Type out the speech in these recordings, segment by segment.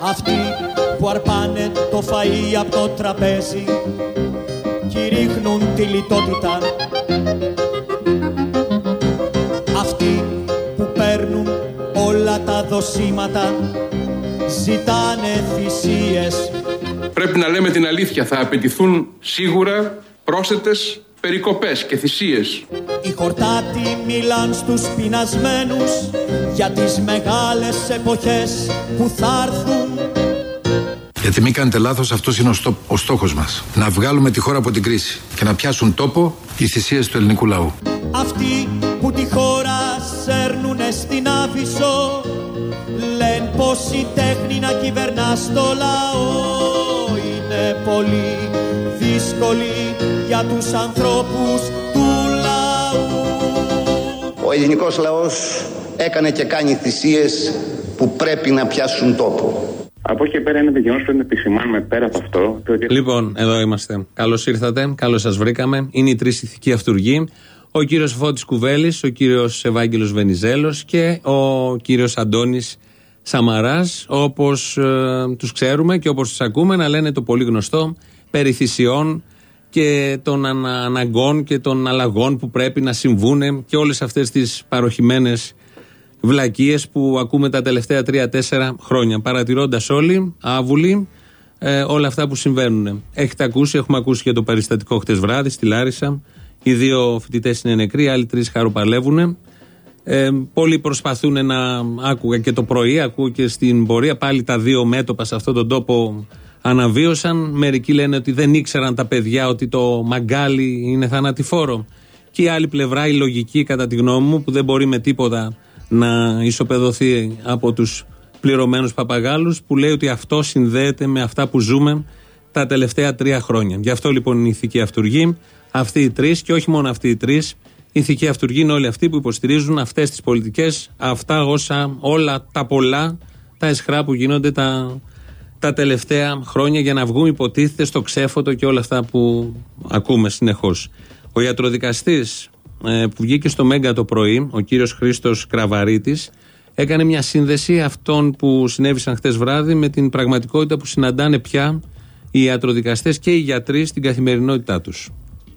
Αυτοί που αρπάνε το φαΐ από το τραπέζι και ρίχνουν τη λιτότητα Αυτοί που παίρνουν όλα τα δοσήματα ζητάνε θυσίες Πρέπει να λέμε την αλήθεια, θα απαιτηθούν σίγουρα πρόσθετες περικοπές και θυσίες. Οι χορτάτοι μιλάν στους πεινασμένους για τις μεγάλες εποχές που θα έρθουν γιατί μην κάνετε λάθος, αυτός είναι ο, στό, ο στόχος μας. Να βγάλουμε τη χώρα από την κρίση και να πιάσουν τόπο οι θυσίες του ελληνικού λαού. Αυτοί που τη χώρα σέρνουνε στην άφησο λένε πως η τέχνη να κυβερνά στο λαό είναι πολύ δύσκολη για τους ανθρώπους του λαού. Ο ελληνικός λαός έκανε και κάνει θυσίες που πρέπει να πιάσουν τόπο. Από εκεί και πέρα είναι γεγονό που να επισημάνουμε πέρα από αυτό. Λοιπόν, εδώ είμαστε. Καλώς ήρθατε, καλώς σας βρήκαμε. Είναι οι τρεις ηθικοί αυτούργοι. Ο κύριος Φώτης Κουβέλης, ο κύριος Ευάγγελος Βενιζέλος και ο κύριος Αντώνης Σαμαράς, όπως ε, τους ξέρουμε και όπως τους ακούμε να λένε το πολύ γνωστό περί θυσιών και των αναγκών και των αλλαγών που πρέπει να συμβούν και όλες αυτές τις παροχημένες βλακίες που ακούμε τα τελευταία τρία-τέσσερα χρόνια. Παρατηρώντας όλοι, άβουλοι, ε, όλα αυτά που συμβαίνουν. Έχετε ακούσει, έχουμε ακούσει και το περιστατικό χτες βράδυ στη Λάρισα. Οι δύο φοιτητές είναι νεκροί, οι άλλοι τρεις χαροπαλεύουν. Ε, πολλοί προσπαθούν να άκουγα και το πρωί, ακούω και στην πορεία πάλι τα δύο μέτωπα σε αυτόν τον τόπο αναβίωσαν. Μερικοί λένε ότι δεν ήξεραν τα παιδιά ότι το μαγκάλι είναι θανατηφόρο. Και η άλλη πλευρά, η λογική κατά τη γνώμη μου, που δεν μπορεί με τίποτα να ισοπεδωθεί από τους πληρωμένους παπαγάλους, που λέει ότι αυτό συνδέεται με αυτά που ζούμε τα τελευταία τρία χρόνια. Γι' αυτό λοιπόν είναι η ηθική αυτούργη, αυτοί οι τρεις και όχι μόνο αυτοί οι τρεις. Η ηθική αυτούργη είναι όλοι αυτοί που υποστηρίζουν αυτές τις πολιτικές, αυτά όσα, όλα τα πολλά, τα εσχρά που γίνονται τα τα τελευταία χρόνια για να βγούμε υποτίθεται στο ξέφωτο και όλα αυτά που ακούμε συνεχώς. Ο ιατροδικαστής ε, που βγήκε στο Μέγκα το πρωί, ο κύριος Χρήστος Κραβαρίτης, έκανε μια σύνδεση αυτών που συνέβησαν χτε βράδυ με την πραγματικότητα που συναντάνε πια οι ιατροδικαστές και οι γιατροί στην καθημερινότητά τους.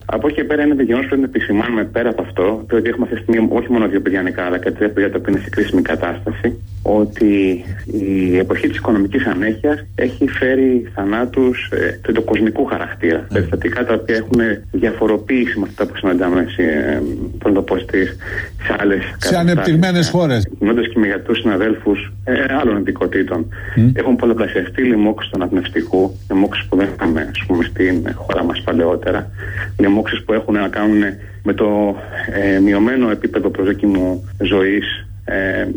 Από εκεί και πέρα είναι γεγονός που πρέπει να επισημάνουμε πέρα από αυτό, το ότι έχουμε αυτή τη στιγμή όχι μόνο δύο παιδιά νεκρά, αλλά και τρία παιδιά τα οποία είναι σε κρίσιμη κατάσταση, ότι η εποχή της οικονομικής ανέχειας έχει φέρει θανάτους ε, του κοσμικού χαρακτήρα. Mm. Περιστατικά τα οποία έχουν διαφοροποίηση με αυτά που συναντάμε σε, ε, το πω, στις, σε άλλες Σε ανεπτυγμένες χώρες. Μιλώντας και με γιατρούς συναδέλφους ε, άλλων ειδικοτήτων, mm. έχουν πολλαπλασιαστεί λοιμώξεις του αναπνευστικού, λοιμώξεις που δεν είχαμε στην χώρα μας παλαιότερα, λοιμώξεις που έχουν να κάνουν με το ε, μειωμένο επίπεδο προσδοκιμού ζωής. Ε,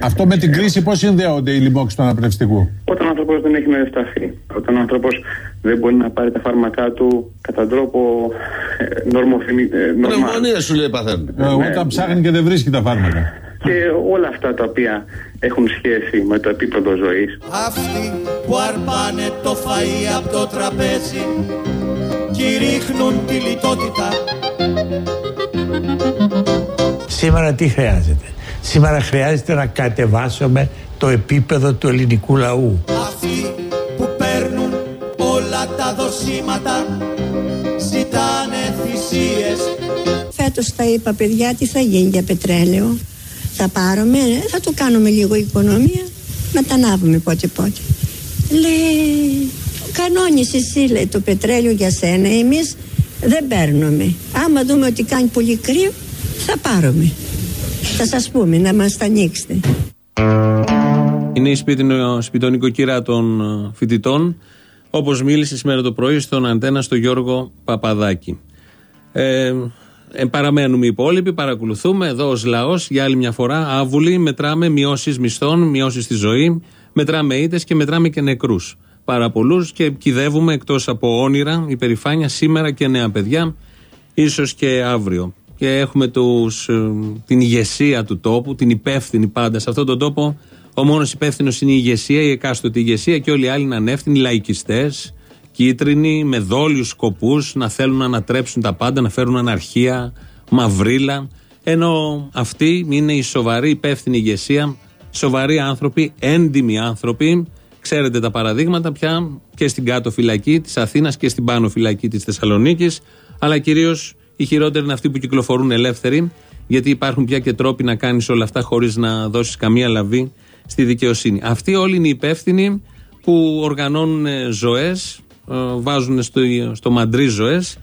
Αυτό με την κρίση πώς συνδέονται οι λοιμώξεις του αναπνευστικού; Όταν ο άνθρωπος δεν έχει να σταθεί, όταν ο άνθρωπος δεν μπορεί να πάρει τα φάρμακά του κατά τρόπο ε, νορμοφινή. Ε, Πνευμονία σου λέει παθαίνουν. Ε, όταν ναι. ψάχνει και δεν βρίσκει τα φάρμακα. Και όλα αυτά τα οποία έχουν σχέση με το επίπεδο ζωής. Αυτοί που αρπάνε το φαΐ από το τραπέζι και ρίχνουν τη λιτότητα. Σήμερα τι χρειάζεται; Σήμερα χρειάζεται να κατεβάσουμε το επίπεδο του ελληνικού λαού. Αυτοί που παίρνουν όλα τα δοσήματα ζητάνε θυσίες. Φέτος θα είπα παιδιά τι θα γίνει για πετρέλαιο. Θα πάρουμε, θα το κάνουμε λίγο οικονομία, να τα ανάβουμε πότε πότε. Λέει, κανόνισε εσύ λέει το πετρέλαιο για σένα, εμείς δεν παίρνουμε. Άμα δούμε ότι κάνει πολύ κρύο, θα πάρουμε. Θα σας πούμε να μας τα ανοίξετε. Είναι η σπιτονικοκύρα των ε, φοιτητών, όπως μίλησε σήμερα το πρωί στον Αντένα στο Γιώργο Παπαδάκη. Ε, ε, παραμένουμε οι υπόλοιποι, παρακολουθούμε εδώ ως λαός για άλλη μια φορά άβουλοι, μετράμε μειώσεις μισθών, μειώσεις στη ζωή, μετράμε ήτες και μετράμε και νεκρούς. Πάρα πολλούς και κυδεύουμε εκτός από όνειρα, υπερηφάνεια σήμερα και νέα παιδιά, ίσως και αύριο και έχουμε τους, ε, την ηγεσία του τόπου, την υπεύθυνη πάντα σε αυτόν τον τόπο. Ο μόνος υπεύθυνος είναι η ηγεσία, η εκάστοτε ηγεσία και όλοι οι άλλοι είναι ανεύθυνοι, λαϊκιστές, κίτρινοι, με δόλιους σκοπούς, να θέλουν να ανατρέψουν τα πάντα, να φέρουν αναρχία, μαυρίλα. Ενώ αυτή είναι η σοβαρή υπεύθυνη ηγεσία Σοβαροί άνθρωποι, έντιμοι άνθρωποι. Ξέρετε τα παραδείγματα πια και στην κάτω φυλακή της Αθήνας και στην πάνω φυλακή της Θεσσαλονίκης. Αλλά κυρίως οι χειρότεροι είναι αυτοί που κυκλοφορούν ελεύθεροι, γιατί υπάρχουν πια και τρόποι να κάνεις όλα αυτά χωρίς να δώσεις καμία λαβή στη δικαιοσύνη. Αυτοί όλοι είναι υπεύθυνοι που οργανώνουν ζωές, βάζουν στο, στο μαντρί ζωές.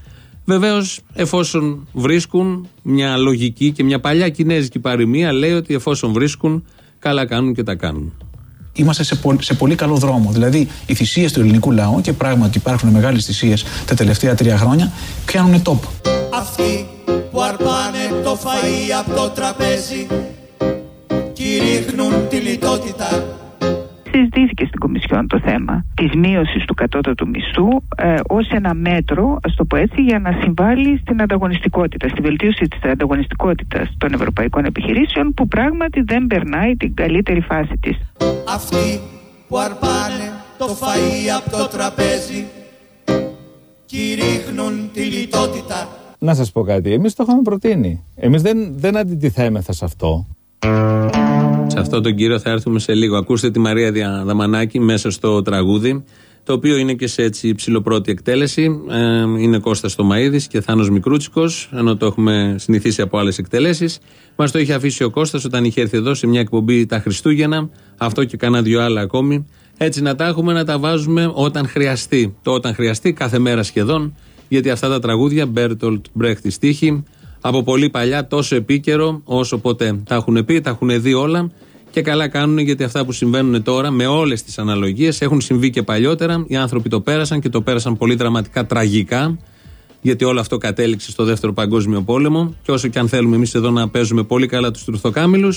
Βεβαίως, εφόσον βρίσκουν μια λογική και μια παλιά κινέζικη παροιμία, λέει ότι εφόσον βρίσκουν, καλά κάνουν και τα κάνουν. Είμαστε σε, πολύ, σε πολύ καλό δρόμο. Δηλαδή, οι θυσίες του ελληνικού λαού, και πράγματι υπάρχουν μεγάλες θυσίες τα τελευταία τρία χρόνια, πιάνουν τόπο. Αυτοί που αρπάνε το φαΐ από το τραπέζι και ρίχνουν τη λιτότητα συζητήθηκε στην Κομισιόν το θέμα της μείωσης του κατώτατου μισθού ε, ως ένα μέτρο, ας το πω έτσι, για να συμβάλλει στην ανταγωνιστικότητα, στη βελτίωση της ανταγωνιστικότητας των ευρωπαϊκών επιχειρήσεων που πράγματι δεν περνάει την καλύτερη φάση της. Αυτοί που αρπάνε το φαΐ από το τραπέζι και ρίχνουν τη λιτότητα. Να σας πω κάτι, εμείς το είχαμε προτείνει. Εμείς δεν, δεν αντιτιθέμεθα σε αυτό. Σε αυτό τον κύριο θα έρθουμε σε λίγο. Ακούστε τη Μαρία Διαδαμανάκη μέσα στο τραγούδι, το οποίο είναι και σε έτσι ψηλοπρώτη εκτέλεση. Ε, είναι Κώστας Τομαίδης και Θάνος Μικρούτσικος, ενώ το έχουμε συνηθίσει από άλλες εκτελέσεις. Μας το είχε αφήσει ο Κώστας όταν είχε έρθει εδώ σε μια εκπομπή τα Χριστούγεννα, αυτό και κανένα δυο άλλα ακόμη. Έτσι να τα έχουμε να τα βάζουμε όταν χρειαστεί. Το όταν χρειαστεί, κάθε μέρα σχεδόν, γιατί αυτά τα τραγούδια, Μπέρτολτ Μπρεχτ οι στίχοι, από πολύ παλιά, τόσο επίκαιρο όσο ποτέ. Τα έχουν πει, τα έχουν δει όλα και καλά κάνουν γιατί αυτά που συμβαίνουν τώρα με όλες τις αναλογίες έχουν συμβεί και παλιότερα. Οι άνθρωποι το πέρασαν και το πέρασαν πολύ δραματικά, τραγικά. Γιατί όλο αυτό κατέληξε στο δεύτερο Παγκόσμιο Πόλεμο. Και όσο και αν θέλουμε εμείς εδώ να παίζουμε πολύ καλά τους τρουθοκάμιλου,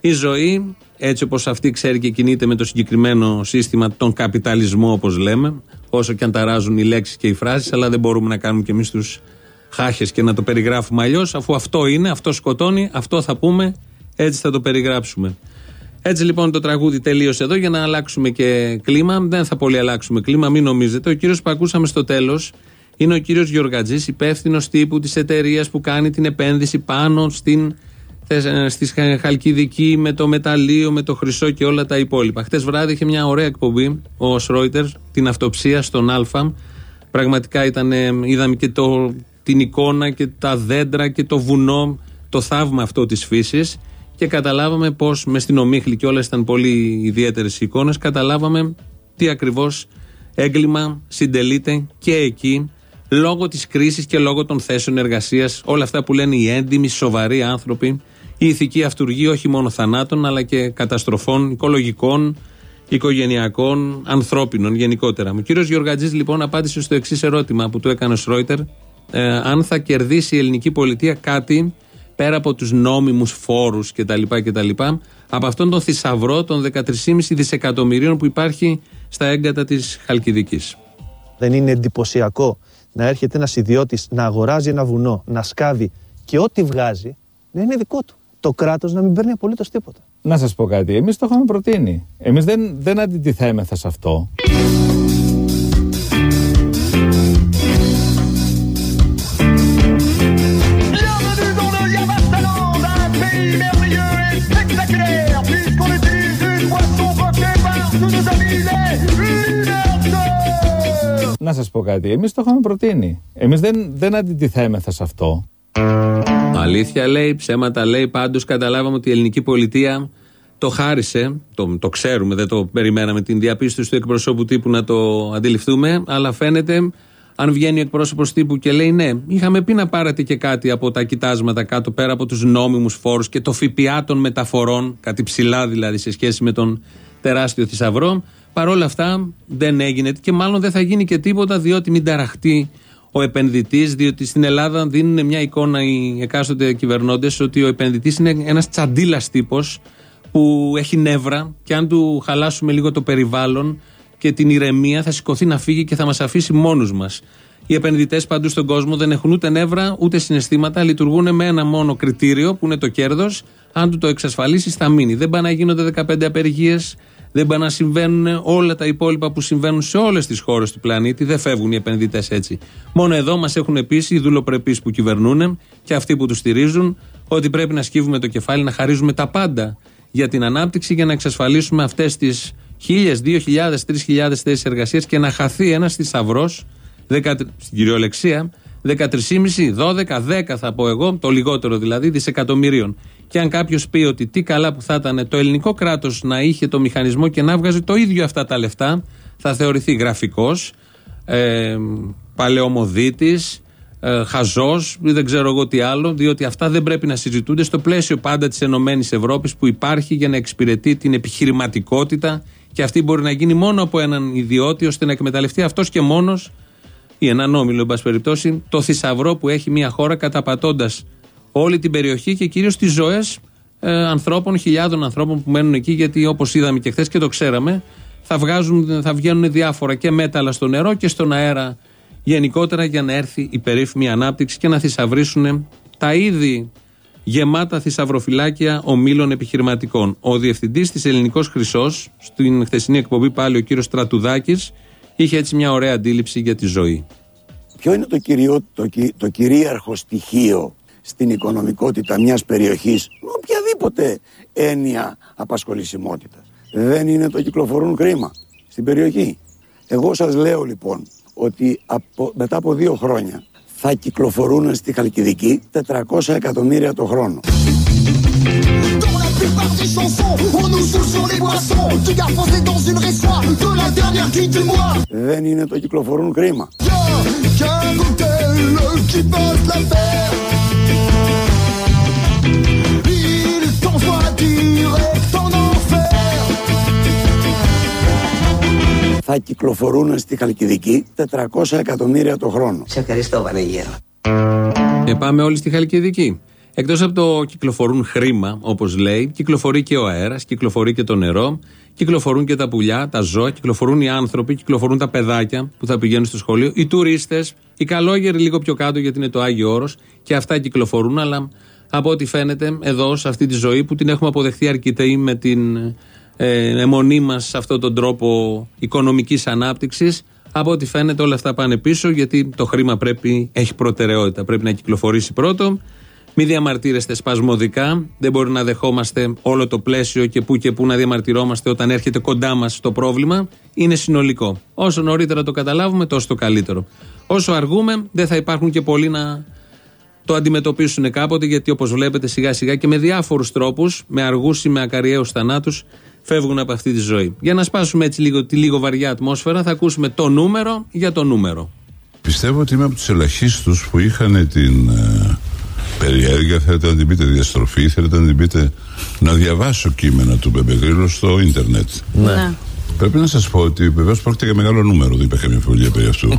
η ζωή, έτσι όπως αυτή ξέρει και κινείται με το συγκεκριμένο σύστημα, τον καπιταλισμό όπως λέμε, όσο και αν ταράζουν οι λέξεις και οι φράσεις, αλλά δεν μπορούμε να κάνουμε κι εμείς τους χάχες και να το περιγράφουμε αλλιώς, αφού αυτό είναι, αυτό σκοτώνει, αυτό θα πούμε, έτσι θα το περιγράψουμε. Έτσι λοιπόν το τραγούδι τελείωσε εδώ για να αλλάξουμε και κλίμα. Δεν θα πολύ αλλάξουμε κλίμα, μην νομίζετε. Ο κύριος που ακούσαμε στο τέλος είναι ο κύριος Γιωργατζής, υπεύθυνος τύπου της εταιρείας που κάνει την επένδυση πάνω στην στη Χαλκιδική με το μεταλλείο, με το χρυσό και όλα τα υπόλοιπα. Χτε βράδυ είχε μια ωραία εκπομπή ο Σρόιτερ, την αυτοψία στον Α. Πραγματικά ήταν, είδαμε και το, την εικόνα και τα δέντρα και το βουνό, το θαύμα αυτό της φύσης και καταλάβαμε πως με στην ομίχλη και όλα ήταν πολύ ιδιαίτερες εικόνες καταλάβαμε τι ακριβώς έγκλημα συντελείται και εκεί λόγω της κρίσης και λόγω των θέσεων εργασίας όλα αυτά που λένε οι έντιμοι, σοβαροί άνθρωποι η ηθική αυτούργη όχι μόνο θανάτων αλλά και καταστροφών οικολογικών, οικογενειακών, ανθρώπινων γενικότερα. Ο κύριος Γιωργατζής λοιπόν απάντησε στο εξής ερώτημα που του έκανε ο Σρόιτερ ε, αν θα κερδίσει η ελληνική πολιτεία κάτι πέρα από τους νόμιμους φόρους κτλ. κτλ από αυτόν τον θησαυρό των 13,5 δισεκατομμυρίων που υπάρχει στα έγκατα της Χαλκιδικής. Δεν είναι εντυπωσιακό να έρχεται ένας ιδιώτης να αγοράζει ένα βουνό, να σκάβει και ό,τι βγάζει να είναι δικό του. Το κράτος να μην παίρνει απολύτως τίποτα. Να σας πω κάτι, εμείς το είχαμε προτείνει. Εμείς δεν, δεν αντιτιθέμεθα σε αυτό. Να σας πω κάτι, εμείς το είχαμε προτείνει. Εμείς δεν, δεν αντιτιθέμεθα σε αυτό. Αλήθεια λέει, ψέματα λέει, πάντως καταλάβαμε ότι η ελληνική πολιτεία το χάρισε, το, το ξέρουμε, δεν το περιμέναμε την διαπίστωση του εκπροσώπου τύπου να το αντιληφθούμε, αλλά φαίνεται αν βγαίνει ο εκπρόσωπος τύπου και λέει ναι, είχαμε πει να πάρετε και κάτι από τα κοιτάσματα κάτω πέρα από τους νόμιμους φόρους και το ΦΠΑ των μεταφορών, κάτι ψηλά δηλαδή σε σχέση με τον τεράστιο θησαυρό. Παρ' όλα αυτά δεν έγινε και μάλλον δεν θα γίνει και τίποτα διότι μην ταραχτεί ο επενδυτής, διότι στην Ελλάδα δίνουν μια εικόνα οι εκάστοτε κυβερνώντες ότι ο επενδυτής είναι ένας τσαντίλας τύπος που έχει νεύρα και αν του χαλάσουμε λίγο το περιβάλλον και την ηρεμία θα σηκωθεί να φύγει και θα μας αφήσει μόνους μας. Οι επενδυτές παντού στον κόσμο δεν έχουν ούτε νεύρα ούτε συναισθήματα, λειτουργούν με ένα μόνο κριτήριο που είναι το κέρδος. Αν του το εξασφαλίσεις, θα μείνει. Δεν πάνε να γίνονται 15 απεργίες, δεν πάνε να συμβαίνουν όλα τα υπόλοιπα που συμβαίνουν σε όλες τις χώρες του πλανήτη. Δεν φεύγουν οι επενδυτές έτσι. Μόνο εδώ μας έχουν πείσει οι δουλοπρεπείς που κυβερνούν και αυτοί που τους στηρίζουν ότι πρέπει να σκύβουμε το κεφάλι, να χαρίζουμε τα πάντα για την ανάπτυξη για να εξασφαλίσουμε αυτές τις χίλιες, δύο χιλιάδες, τρεις χιλιάδες θέσεις εργασίας και να χαθεί ένας θησαυρός στην κυριολεξία 13,5, 12, 10 θα πω εγώ, το λιγότερο δηλαδή, δισεκατομμυρίων. Και αν κάποιος πει ότι τι καλά που θα ήταν το ελληνικό κράτος να είχε το μηχανισμό και να βγάζει το ίδιο αυτά τα λεφτά, θα θεωρηθεί γραφικός, ε, παλαιομοδίτης, ε, χαζός, δεν ξέρω εγώ τι άλλο, διότι αυτά δεν πρέπει να συζητούνται στο πλαίσιο πάντα της ΕΕ που υπάρχει για να εξυπηρετεί την επιχειρηματικότητα και αυτή μπορεί να γίνει μόνο από έναν ιδιώτη ώστε να εκμεταλλευτεί αυτός και μόνος ή έναν όμιλο, εν πάση περιπτώσει, το θησαυρό που έχει μια χώρα καταπατώντας όλη την περιοχή και κυρίως τις ζωές ε, ανθρώπων, χιλιάδων ανθρώπων που μένουν εκεί, γιατί όπως είδαμε και χθες και το ξέραμε, θα, βγάζουν, θα βγαίνουν διάφορα και μέταλλα στο νερό και στον αέρα γενικότερα για να έρθει η περίφημη ανάπτυξη και να θησαυρίσουν τα ήδη γεμάτα θησαυροφυλάκια ομίλων επιχειρηματικών. Ο διευθυντής της Ελληνικός Χρυσός, στην χθεσινή εκπομπή πάλι ο κύριος Στρατουδάκης, είχε έτσι μια ωραία αντίληψη για τη ζωή. Ποιο είναι το, κυριό, το, το κυρίαρχο στοιχείο στην οικονομικότητα μιας περιοχής με οποιαδήποτε έννοια απασχολησιμότητας. Δεν είναι το κυκλοφορούν χρήμα στην περιοχή. Εγώ σας λέω λοιπόν ότι από, μετά από δύο χρόνια θα κυκλοφορούν στη Χαλκιδική 400 εκατομμύρια το χρόνο. Δεν είναι το κυκλοφορούν κρίμα. Θα κυκλοφορούν στη Χαλκιδική 400 εκατομμύρια το χρόνο. Σε ευχαριστώ Βανεγέρο. Και πάμε όλοι στη Χαλκιδική. Εκτός από το κυκλοφορούν χρήμα, όπως λέει, κυκλοφορεί και ο αέρας, κυκλοφορεί και το νερό, κυκλοφορούν και τα πουλιά, τα ζώα, κυκλοφορούν οι άνθρωποι, κυκλοφορούν τα παιδάκια που θα πηγαίνουν στο σχολείο, οι τουρίστες, οι καλόγεροι λίγο πιο κάτω γιατί είναι το Άγιο Όρος και αυτά κυκλοφορούν, αλλά από ό,τι φαίνεται εδώ σε αυτή τη ζωή που την έχουμε αποδεχθεί αρκετοί με την ε, αιμονή μας σε αυτόν τον τρόπο οικονομικής ανάπτυξης. Από ό,τι φαίνεται όλα αυτά πάνε πίσω γιατί το χρήμα πρέπει, έχει προτεραιότητα. Πρέπει να κυκλοφορήσει πρώτο μην διαμαρτύρεστε σπασμωδικά. Δεν μπορεί να δεχόμαστε όλο το πλαίσιο και πού και πού να διαμαρτυρόμαστε όταν έρχεται κοντά μας το πρόβλημα. Είναι συνολικό. Όσο νωρίτερα το καταλάβουμε, τόσο το καλύτερο. Όσο αργούμε, δεν θα υπάρχουν και πολλοί να το αντιμετωπίσουν κάποτε, γιατί όπως βλέπετε σιγά σιγά και με διάφορους τρόπους, με αργούς ή με ακαριαίους θανάτους, φεύγουν από αυτή τη ζωή. Για να σπάσουμε έτσι λίγο τη λίγο βαριά ατμόσφαιρα, θα ακούσουμε το νούμερο για το νούμερο. Πιστεύω ότι είμαι από του ελαχίστου που είχαν την ε, περιέργεια, θέλετε να την πείτε διαστροφή, θέλετε να την πείτε να διαβάσω κείμενα του Μπεμπεγρίλο στο ίντερνετ. Ναι. Πρέπει να σα πω ότι βεβαίω πρόκειται για μεγάλο νούμερο, δεν υπάρχει καμία φωλία περί αυτού.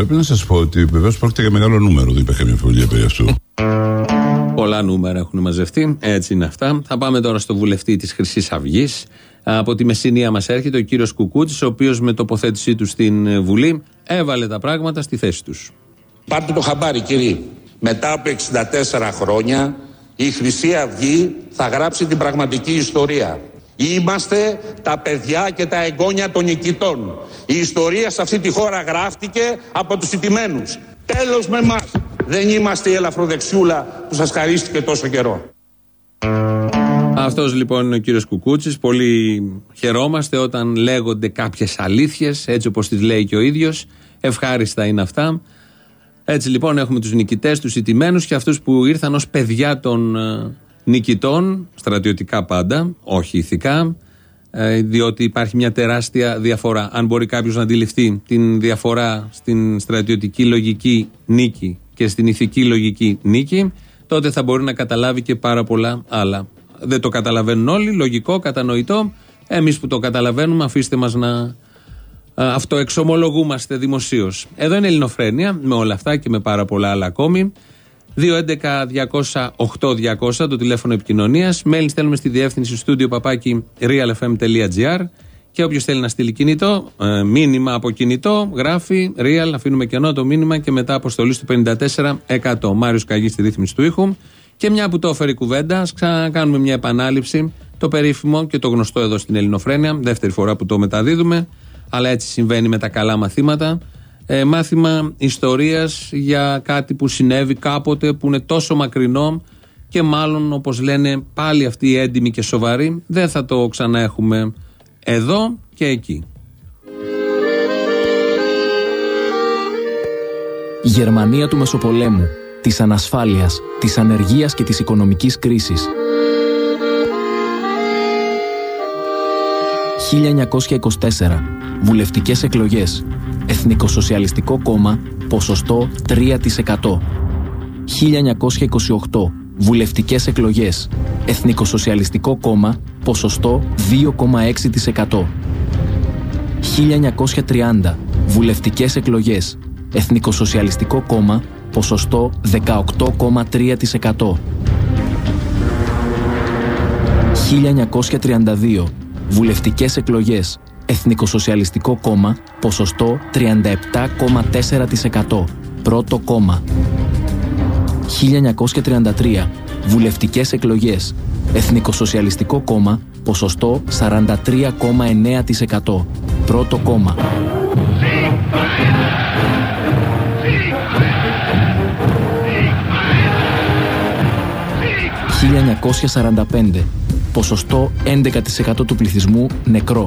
Πρέπει να σας πω ότι βεβαίως πρόκειται για μεγάλο νούμερο, δεν υπάρχει καμία φωλία περί αυτού. Πολλά νούμερα έχουν μαζευτεί. Έτσι είναι αυτά. Θα πάμε τώρα στο βουλευτή της Χρυσής Αυγής. Από τη Μεσσηνία μας έρχεται ο κύριος Κουκούτης, ο οποίος με τοποθέτησή του στην Βουλή έβαλε τα πράγματα στη θέση τους. Πάρτε το χαμπάρι, κύριε. Μετά από 64 χρόνια η Χρυσή Αυγή θα γράψει την πραγματική ιστορία. Είμαστε τα παιδιά και τα εγγόνια των νικητών. Η ιστορία σε αυτή τη χώρα γράφτηκε από τους ιτημένους. Τέλος με μας. Δεν είμαστε η ελαφροδεξιούλα που σας χαρίστηκε τόσο καιρό. Αυτός λοιπόν είναι ο κύριος Κουκούτσης. Πολύ χαιρόμαστε όταν λέγονται κάποιες αλήθειες, έτσι όπως τις λέει και ο ίδιος. Ευχάριστα είναι αυτά. Έτσι λοιπόν έχουμε τους νικητές, τους ιτημένου και αυτούς που ήρθαν ως παιδιά των ε, νικητών, στρατιωτικά πάντα, όχι ηθικά, ε, διότι υπάρχει μια τεράστια διαφορά. Αν μπορεί κάποιος να αντιληφθεί την διαφορά στην στρατιωτική λογική νίκη και στην ηθική λογική νίκη, τότε θα μπορεί να καταλάβει και πάρα πολλά άλλα. Δεν το καταλαβαίνουν όλοι, λογικό, κατανοητό. Εμείς που το καταλαβαίνουμε, αφήστε μας να αυτοεξομολογούμαστε δημοσίως. Εδώ είναι Ελληνοφρένια, με όλα αυτά και με πάρα πολλά άλλα ακόμη. 2.11.208.200 το τηλέφωνο επικοινωνίας. Mail στέλνουμε στη διεύθυνση στούντιο παπάκι realfm.gr. Και όποιος θέλει να στείλει κινητό, ε, μήνυμα από κινητό, γράφει real, αφήνουμε κενό το μήνυμα και μετά αποστολή στο 54%. Μάριος Καγή στη ρύθμιση του ήχου. Και μια που το έφερε η κουβέντα, ας κάνουμε μια επανάληψη Το περίφημο και το γνωστό εδώ στην Ελληνοφρένεια, δεύτερη φορά που το μεταδίδουμε, αλλά έτσι συμβαίνει με τα καλά μαθήματα. Ε, μάθημα ιστορίας για κάτι που συνέβη κάποτε που είναι τόσο μακρινό και μάλλον όπως λένε πάλι αυτοί οι έντιμοι και σοβαροί δεν θα το ξαναέχουμε εδώ και εκεί. Γερμανία του Μεσοπολέμου, της ανασφάλειας, της ανεργίας και της οικονομικής κρίσης. 1924. Βουλευτικές εκλογές. Εθνικοσοσιαλιστικό κόμμα, ποσοστό 3%. 1928. Βουλευτικές εκλογές. Εθνικοσοσιαλιστικό κόμμα, ποσοστό 2,6%. 1930. Βουλευτικές εκλογές. Εθνικοσοσιαλιστικό κόμμα, ποσοστό 18,3%. 1932. Βουλευτικές εκλογές. Εθνικοσοσιαλιστικό κόμμα, ποσοστό 37,4%. Πρώτο κόμμα. 1933. Βουλευτικές εκλογές. Εθνικοσοσιαλιστικό κόμμα, ποσοστό 43,9%. Πρώτο κόμμα. 1945. Ποσοστό 11% του πληθυσμού νεκρό.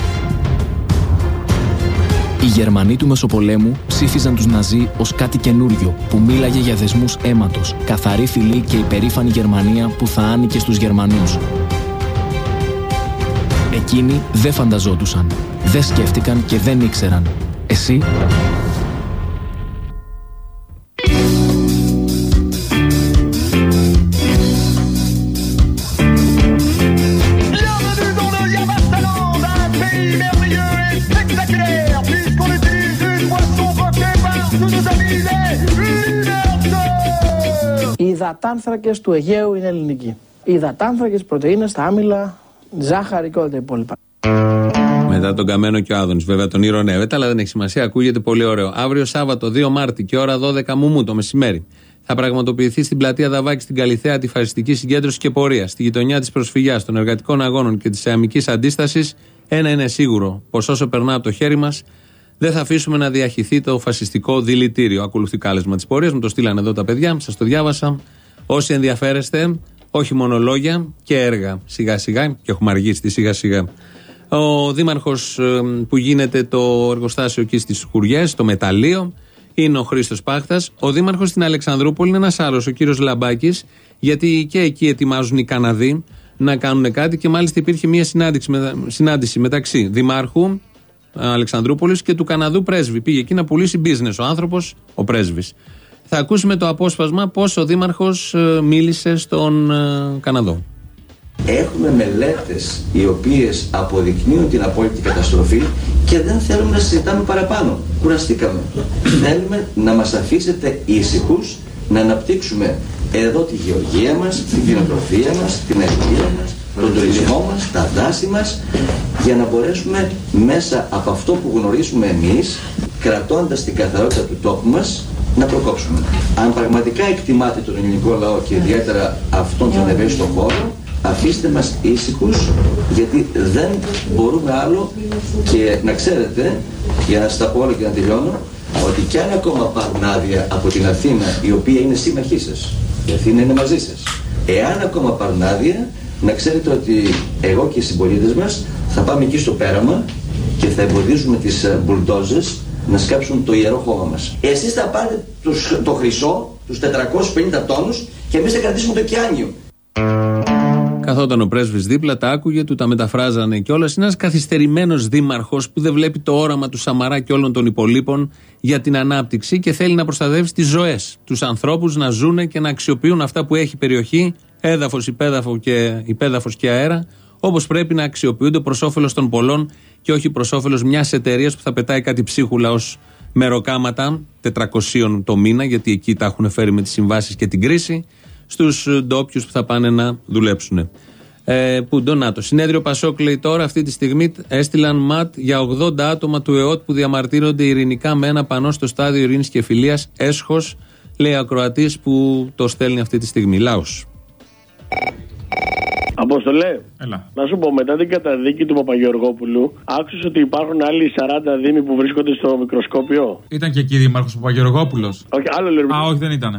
Οι Γερμανοί του Μεσοπολέμου ψήφιζαν τους Ναζί ως κάτι καινούριο που μίλαγε για δεσμούς αίματος, καθαρή φυλή και υπερήφανη Γερμανία που θα άνοικε στους Γερμανούς. Εκείνοι δεν φανταζόντουσαν, δεν σκέφτηκαν και δεν ήξεραν. Εσύ; Leaders. Οι υδατάνθρακες του Αιγαίου είναι ελληνικοί. Οι υδατάνθρακες, πρωτεΐνες, τα άμυλα, ζάχαρη και όλα τα υπόλοιπα. Μετά τον Καμένο και ο Άδωνης. Βέβαια τον ηρωνεύεται, αλλά δεν έχει σημασία. Ακούγεται πολύ ωραίο. Αύριο Σάββατο 2 Μάρτη και ώρα 12 μου το μεσημέρι θα πραγματοποιηθεί στην πλατεία Δαβάκη στην Καλιθέα τη φασιστική συγκέντρωση και πορεία. Στη γειτονιά της προσφυγιάς, των εργατικών αγώνων και της αμική αντίστασης, ένα είναι σίγουρο. Πως όσο περνά από το χέρι μας, δεν θα αφήσουμε να διαχυθεί το φασιστικό δηλητήριο. Ακολουθεί κάλεσμα της πορείας. Μου το στείλανε εδώ τα παιδιά, σας το διάβασα. Όσοι ενδιαφέρεστε, όχι μόνο λόγια και έργα. Σιγά σιγά, και έχουμε αργήσει σιγά σιγά. Ο δήμαρχος που γίνεται το εργοστάσιο εκεί στις Χουριές, το μεταλλείο, είναι ο Χρήστος Πάχτας. Ο δήμαρχος στην Αλεξανδρούπολη είναι ένας άλλος, ο κύριος Λαμπάκης, γιατί και εκεί ετοιμάζουν οι Καναδοί να κάνουν κάτι και μάλιστα υπήρχε μια συνάντηση, μετα- συνάντηση μεταξύ Δημάρχου Αλεξανδρούπολης και του Καναδού πρέσβη. Πήγε εκεί να πουλήσει business ο άνθρωπος, ο πρέσβης. Θα ακούσουμε το απόσπασμα πώς ο Δήμαρχος μίλησε στον ε, Καναδό. Έχουμε μελέτες οι οποίες αποδεικνύουν την απόλυτη καταστροφή και δεν θέλουμε να συζητάμε παραπάνω. Κουραστήκαμε. θέλουμε να μας αφήσετε ήσυχους να αναπτύξουμε εδώ τη γεωργία μας, την κτηνοτροφία μας, την αλληλεία μας, τον τουρισμό μας, τα δάση μας για να μπορέσουμε μέσα από αυτό που γνωρίζουμε εμείς κρατώντας την καθαρότητα του τόπου μας να προκόψουμε. Αν πραγματικά εκτιμάτε τον ελληνικό λαό και ιδιαίτερα αυτόν που ανεβαίνει στον χώρο, αφήστε μας ήσυχους γιατί δεν μπορούμε άλλο και να ξέρετε, για να σας τα πω όλα και να τελειώνω, ότι κι αν ακόμα πάρουν άδεια από την Αθήνα, η οποία είναι σύμμαχή σας, η Αθήνα είναι μαζί σας, εάν ακόμα πάρουν άδεια, να ξέρετε ότι εγώ και οι συμπολίτες μας θα πάμε εκεί στο πέραμα και θα εμποδίζουμε τις ε, μπουλντόζες να σκάψουν το ιερό χώμα μας. Εσείς θα πάρετε τους, το χρυσό, τους 450 τόνους και εμείς θα κρατήσουμε το κιάνιο. Καθόταν ο πρέσβης δίπλα, τα άκουγε, του τα μεταφράζανε κιόλας. Είναι ένας καθυστερημένος δήμαρχος που δεν βλέπει το όραμα του Σαμαρά και όλων των υπολείπων για την ανάπτυξη και θέλει να προστατεύσει τις ζωές. Τους ανθρώπους να ζουν και να αξιοποιούν αυτά που έχει η περιοχή, έδαφος, υπέδαφο και, υπέδαφος και αέρα, όπως πρέπει να αξιοποιούνται προς όφελος των πολλών και όχι προς όφελος μιας εταιρείας που θα πετάει κάτι ψίχουλα ως μεροκάματα 400 το μήνα, γιατί εκεί τα έχουν φέρει με τις συμβάσεις και την κρίση, στους ντόπιους που θα πάνε να δουλέψουν. Ε, που ντονάτο. Συνέδριο Πασόκ λέει τώρα αυτή τη στιγμή έστειλαν ματ για 80 άτομα του ΕΟΤ που διαμαρτύρονται ειρηνικά με ένα πανό στο στάδιο ειρήνης και φιλίας. Έσχος, λέει ακροατής που το στέλνει αυτή τη στιγμή. Λάος. Αποστολέ. Έλα. Να σου πω, μετά την καταδίκη του Παπαγεωργόπουλου, άκουσες ότι υπάρχουν άλλοι 40 δήμοι που βρίσκονται στο μικροσκόπιο; Ήταν και εκεί δήμαρχος Παπαγεωργόπουλος. Όχι, άλλο λέω. Α, όχι, δεν ήταν.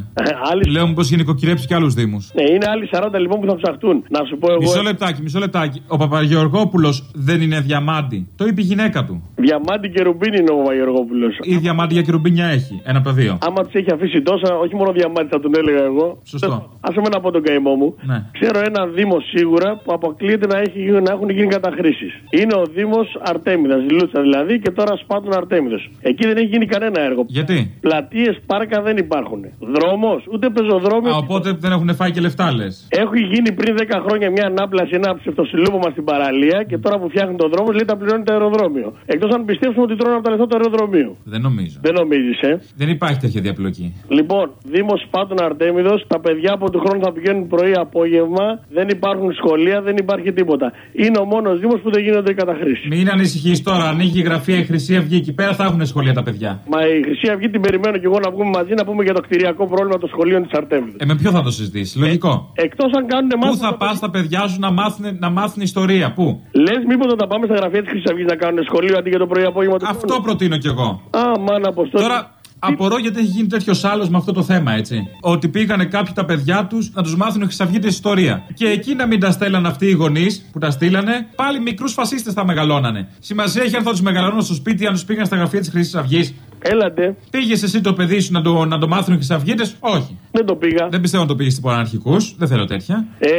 άλλοι- Λέω μήπως είχε νοικοκυρέψει και άλλους Δήμους. Ναι, είναι άλλοι 40 λοιπόν που θα ψαχτούν. Να σου πω εγώ. Μισό λεπτάκι, μισό λεπτάκι. Ο Παπαγεωργόπουλος δεν είναι διαμάντη. Το είπε η γυναίκα του. Διαμάντη και ρουμπίνι είναι ο Παπαγεωργόπουλος. Ή διαμάντη για κυρουμπίνια έχει. Ένα από τα δύο. Άμα τη έχει αφήσει τόσα, όχι μόνο διαμάντη θα τον έλεγα εγώ. Σωστό. Άσε με να πω τον καημό μου. Ναι. Ξέρω ένα Δήμο σίγουρα που αποκλείεται να, έχει, να έχουν γίνει καταχρήσεις. Είναι ο Δήμος Αρτέμιδας, Λούτσα δηλαδή, και τώρα σπάτουν Αρτέμιδος. Εκεί δεν έχει γίνει κανένα έργο. Γιατί; Πλατείες, πάρκα δεν υπάρχουν. Δρόμος, ούτε πεζοδρόμιο. Α, οπότε δεν έχουν φάει και λεφτά, λες. Έχει γίνει πριν 10 χρόνια μια ανάπλαση, ένα ψευτοσυλλούπομα στην παραλία και τώρα που φτιάχνουν τον δρόμο λέει τα πληρώνει το αεροδρόμιο. Εκτός αν πιστέψουμε ότι τρώνε από τα λεφτά του αεροδρομίου. Δεν νομίζω. Δεν νομίζεις, ε; Δεν υπάρχει τέτοια διαπλοκή. Λοιπόν, Δήμος Πάτων Αρτέμιδος, τα παιδιά από του χρόνου θα πηγαίνουν πρωί-απόγευμα, δεν υπάρχουν σχολεία, δεν υπάρχει τίποτα. Είναι ο μόνος Δήμος που δεν γίνονται οι καταχρήσεις. Μην ανησυχείς τώρα. Ανοίγει η γραφεία η Χρυσή Αυγή. Εκεί πέρα θα έχουν σχολεία τα παιδιά. Μα η Χρυσή Αυγή την περιμένω και εγώ να βγούμε μαζί να πούμε για το κτηριακό πρόβλημα των σχολείων της Αρτέμιδο. Ε, με ποιο θα το συζητήσεις. Λογικό. Εκτός αν κάνουν Πού μάθημα. θα πας τα παιδιά σου να μάθουν, να μάθουν ιστορία, πού; Λες, μήπως θα τα πάμε στα γραφεία της Χρυσής Αυγής να κάνουν σχολείο αντί για το πρωί-απόγευμα του Αυτό προτείνω κι εγώ. Α, μάνα, αποστόλη. Τώρα απορώ γιατί έχει γίνει τέτοιος άλλος με αυτό το θέμα, έτσι. Ότι πήγανε κάποιοι τα παιδιά τους να τους μάθουν χρυσαυγίτε ιστορία. Και εκεί να μην τα στέλναν αυτοί οι γονείς που τα στείλανε, πάλι μικρούς φασίστες θα μεγαλώνανε. Σημασία έχει αν θα τους μεγαλώνουν στο σπίτι, αν τους πήγαν στα γραφεία της Χρυσής Αυγής. Έλατε. Πήγες εσύ το παιδί σου να το, να το μάθουν χρυσαυγίτες, όχι. Δεν το πήγα. Δεν πιστεύω να το πήγες στην αναρχικούς, δεν θέλω τέτοια. Ε,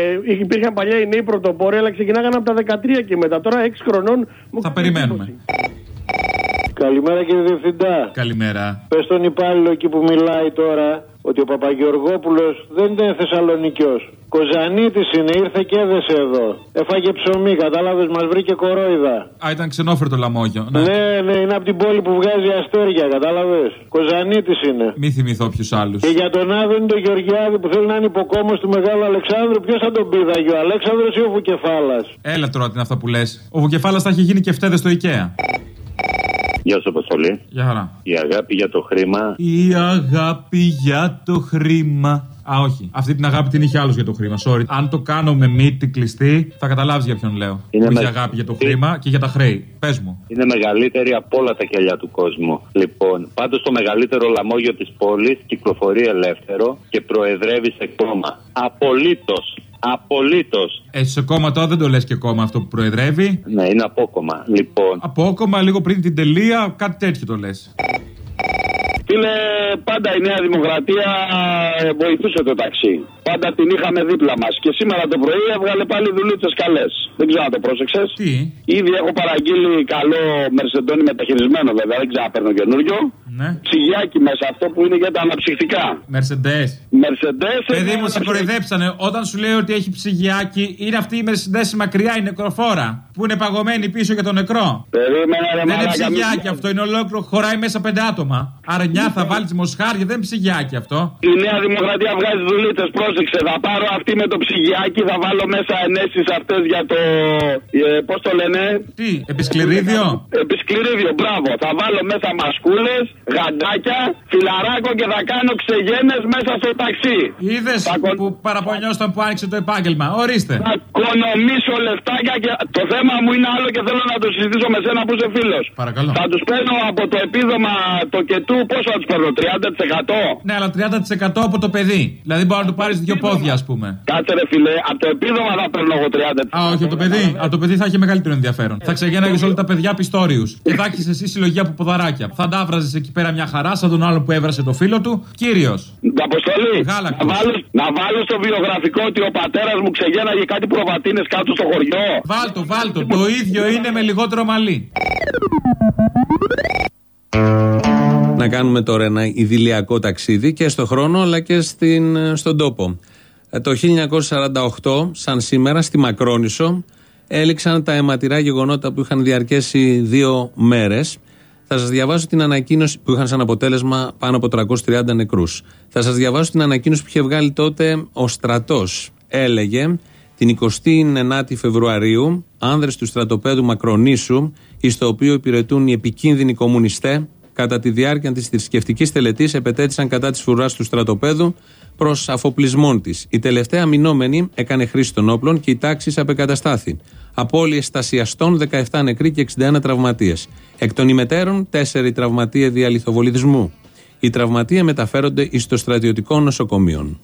υπήρχαν παλιά οι νέοι πρωτοπόροι, αλλά ξεκινάγανε από τα 13 και μετά. Τώρα 6 χρονών. μου Θα κάνει περιμένουμε. εντύπωση. Καλημέρα κύριε Διευθυντά. Καλημέρα. Πες στον υπάλληλο εκεί που μιλάει τώρα ότι ο Παπαγεωργόπουλος δεν είναι Θεσσαλονικιός. Κοζανίτης είναι, ήρθε και έδεσε εδώ. Έφαγε ψωμί, κατάλαβες, μας βρήκε κορόιδα. Α, ήταν ξενόφερτο λαμόγιο. Ναι. Ναι, ναι, είναι από την πόλη που βγάζει αστέρια, κατάλαβες. Κοζανίτης είναι. Μη θυμηθώ ποιους άλλους. Και για τον Άδωνη τον Γεωργιάδη που θέλει να είναι υποκόμος του Μεγάλου Αλεξάνδρου, ποιος θα τον πήδαγε, ο Αλέξανδρος ή ο Βουκεφάλας; Έλα τώρα τι είναι αυτά που λες. Ο Βουκεφάλας θα έχει γίνει και φταίδες στο IKEA. Γεια σου, Αποστολή. Για χαρά. Η αγάπη για το χρήμα. Η αγάπη για το χρήμα. Α, όχι. Αυτή την αγάπη την είχε άλλος για το χρήμα. Sorry. Αν το κάνω με μύτη κλειστή, θα καταλάβεις για ποιον λέω. Είναι που είχε με- αγάπη για το χρήμα και για τα χρέη. Πες μου. Είναι μεγαλύτερη από όλα τα κελιά του κόσμου. Λοιπόν, πάντως το μεγαλύτερο λαμόγιο της πόλης κυκλοφορεί ελεύθερο και προεδρεύει σε κόμμα. Απολύτως. Απολύτως. Ε, σε κόμμα τώρα δεν το λες και κόμμα αυτό που προεδρεύει. Ναι, είναι απόκομμα. Λοιπόν, Απόκομμα λίγο πριν την τελεία, κάτι τέτοιο το λες. Φίλε, πάντα η Νέα Δημοκρατία ε, βοηθούσε το ταξί. Πάντα την είχαμε δίπλα μας. Και σήμερα το πρωί έβγαλε πάλι δουλίτσε καλές. Δεν ξέρω αν το πρόσεξες. Τι; Ήδη έχω παραγγείλει καλό μερσεντόνι μεταχειρισμένο βέβαια. Δεν ξέρω αν παίρνω καινούριο. Ναι. Ψυγιάκι μέσα αυτό που είναι για τα αναψυχτικά. Μερσεντέ. Μερσεντέ. Παιδί μου, σε κοροϊδέψανε. Όταν σου λέει ότι έχει ψυγιάκι, είναι αυτή η Μερσεντέ η μακριά, η νεκροφόρα. Που είναι παγωμένη πίσω για τον νεκρό. Περίμενα, ρε Δεν είναι μαλάκα, ψυγιάκι μη- αυτό, είναι ολόκληρο. Χωράει μέσα πέντε άτομα. Άρα νιά θα βάλεις μοσχάρια, δεν είναι ψυγιάκι αυτό. Η Νέα Δημοκρατία βγάζει δουλίτσε, πρόσεξε. Θα πάρω αυτή με το ψυγιάκι, θα βάλω μέσα ενέσεις αυτές για το. Ε, Πώς το λένε; Τι, επισκληρίδιο; Επισκληρίδιο, μπράβο. Θα βάλω μέσα μασκούλες, γαντάκια, φιλαράκο και θα κάνω ξεγένες μέσα στο ταξί. Είδες που παραπονιόσταν που άνοιξε το επάγγελμα. Ορίστε. Θα οικονομήσω λεφτάκια και το θέμα μου είναι άλλο και θέλω να το συζητήσω με σένα που είσαι φίλος. Παρακαλώ. Θα τους παίρνω από το επίδομα το κετού, πόσο θα τους παίρνω, 30%? Ναι, αλλά 30% από το παιδί. Δηλαδή μπορεί να του πάρεις δύο πόδια, ας πούμε. Κάτσε ρε φιλέ, από το επίδομα θα παίρνω εγώ 30%. Α, όχι, από το παιδί. Από το παιδί θα έχει μεγαλύτερο ενδιαφέρον. Θα ξεγέναγες όλα τα παιδιά πιστόριους. Και θα έχεις εσύ συλλογή από ποδαράκια. Θα ντάβραζε εκεί πέρα μια χαρά σαν τον άλλο που έβρασε το φίλο του. Κύριος. Αποστολή, να βάλω, να βάλω στο βιογραφικό ότι ο πατέρας μου ξεγέναγε κάτι προβατίνες κάτω στο χωριό. Βάλτο, βάλτο. Το ίδιο είναι με λιγότερο μαλλί. Να κάνουμε τώρα ένα ιδηλιακό ταξίδι και στο χρόνο αλλά και στην, στον τόπο. Ε, Το 1948, σαν σήμερα, στη Μακρόνησο, έληξαν τα αιματηρά γεγονότα που είχαν διαρκέσει δύο μέρες. Θα σας διαβάσω την ανακοίνωση που είχαν σαν αποτέλεσμα πάνω από 330 νεκρούς. Θα σας διαβάσω την ανακοίνωση που είχε βγάλει τότε ο στρατός. Έλεγε την 29η Φεβρουαρίου, άνδρες του στρατοπέδου Μακρονήσου, εις το οποίο υπηρετούν οι επικίνδυνοι κομμουνιστές, κατά τη διάρκεια της θρησκευτικής τελετής επετέθησαν κατά της φρουράς του στρατοπέδου προς αφοπλισμών της. Η τελευταία μηνόμενη έκανε χρήση των όπλων και η τάξη απεκαταστάθη. Απόλυε στασιαστών 17 νεκροί και 61 τραυματίες. Εκ των ημετέρων, 4 τραυματίες διαλυθοβολιδισμού. Οι τραυματίες μεταφέρονται εις το στρατιωτικό νοσοκομείο.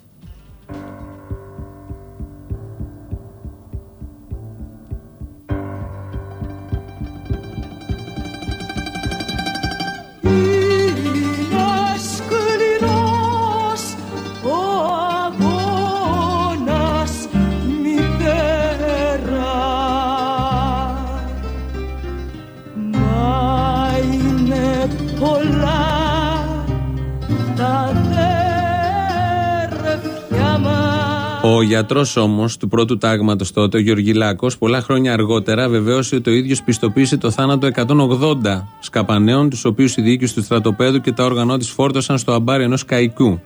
Ο γιατρός όμως του πρώτου τάγματος τότε, ο Γεωργιλάκο, πολλά χρόνια αργότερα βεβαίωσε ότι ο ίδιος πιστοποίησε το θάνατο 180 σκαπανέων, τους οποίους η διοίκηση του στρατοπέδου και τα όργανό της φόρτωσαν στο αμπάρι ενός καϊκού.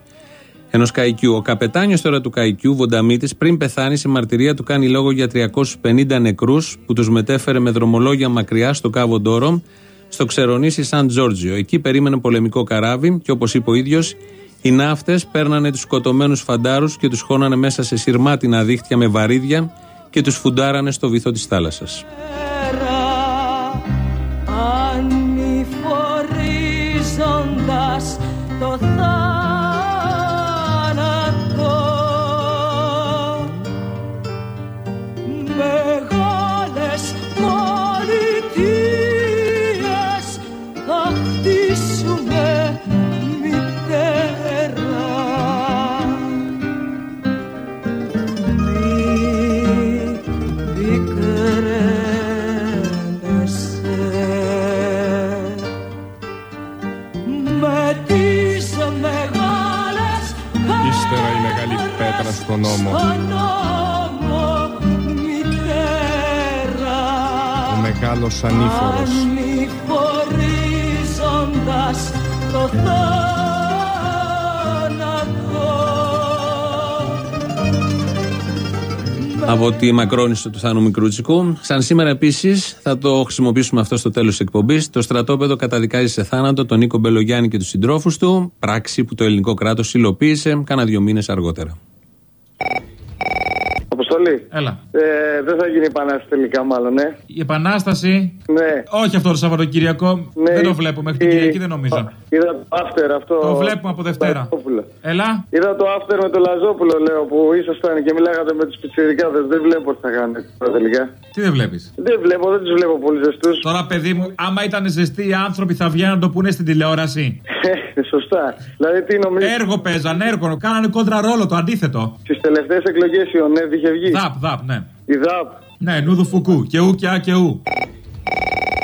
Ενός καϊκού. Ο καπετάνιος τώρα του καϊκού, Βονταμίτης, πριν πεθάνει, σε μαρτυρία του κάνει λόγο για 350 νεκρούς που τους μετέφερε με δρομολόγια μακριά στο Κάβο Ντόρο, στο ξερονήσι Σαν Τζόρτζιο. Εκεί περίμενε πολεμικό καράβι και όπως είπε ο ίδιος, οι ναύτες παίρνανε τους σκοτωμένους φαντάρους και τους χώνανε μέσα σε σειρμάτινα δίχτυα με βαρύδια και τους φουντάρανε στο βυθό της θάλασσας. ανηφορίζοντας το θάνατο μεγάλος ανήφορος. ανηφορίζοντας το θάνατο από τη μακρόνισο του Θάνου Μικρούτσικου. Σαν σήμερα επίσης θα το χρησιμοποιήσουμε αυτό στο τέλος της εκπομπής. Το στρατόπεδο καταδικάζει σε θάνατο τον Νίκο Μπελογιάννη και τους συντρόφους του. Πράξη που το ελληνικό κράτος υλοποίησε κάνα δύο μήνες αργότερα. Αποστολή. Έλα. Ε, δεν θα γίνει επανάσταση τελικά, μάλλον, ναι. Η επανάσταση. Ναι. Όχι αυτό το Σαββατοκύριακο. Ναι. Δεν το βλέπω μέχρι την Ε, Κυριακή, δεν νομίζω. Είδα το after αυτό. Το βλέπουμε από Δευτέρα. Λαζόπουλο. Έλα. Είδα το after με τον Λαζόπουλο, λέω, που ήσασταν και μιλάγατε με τους πιτσιρικάδες. Δεν βλέπω τι θα κάνετε τώρα τελικά. Τι δεν βλέπεις; Δεν βλέπω, δεν τους βλέπω πολύ ζεστούς. Τώρα, παιδί μου, άμα ήταν ζεστοί οι άνθρωποι θα βγαίνουν να το πούνε στην τηλεόραση. Σωστά. Δηλαδή, τι νομίζω. Έργο παίζαν, έργο. Κάνανε κόντρα ρόλο, το αντίθετο. Στις τελευταίες εκλογές η ΟΝΕΔ είχε βγει. Δαπ, δαπ, ναι. Η ΔΑΠ. Ναι, νούδου φουκού. Και ου και α και ου.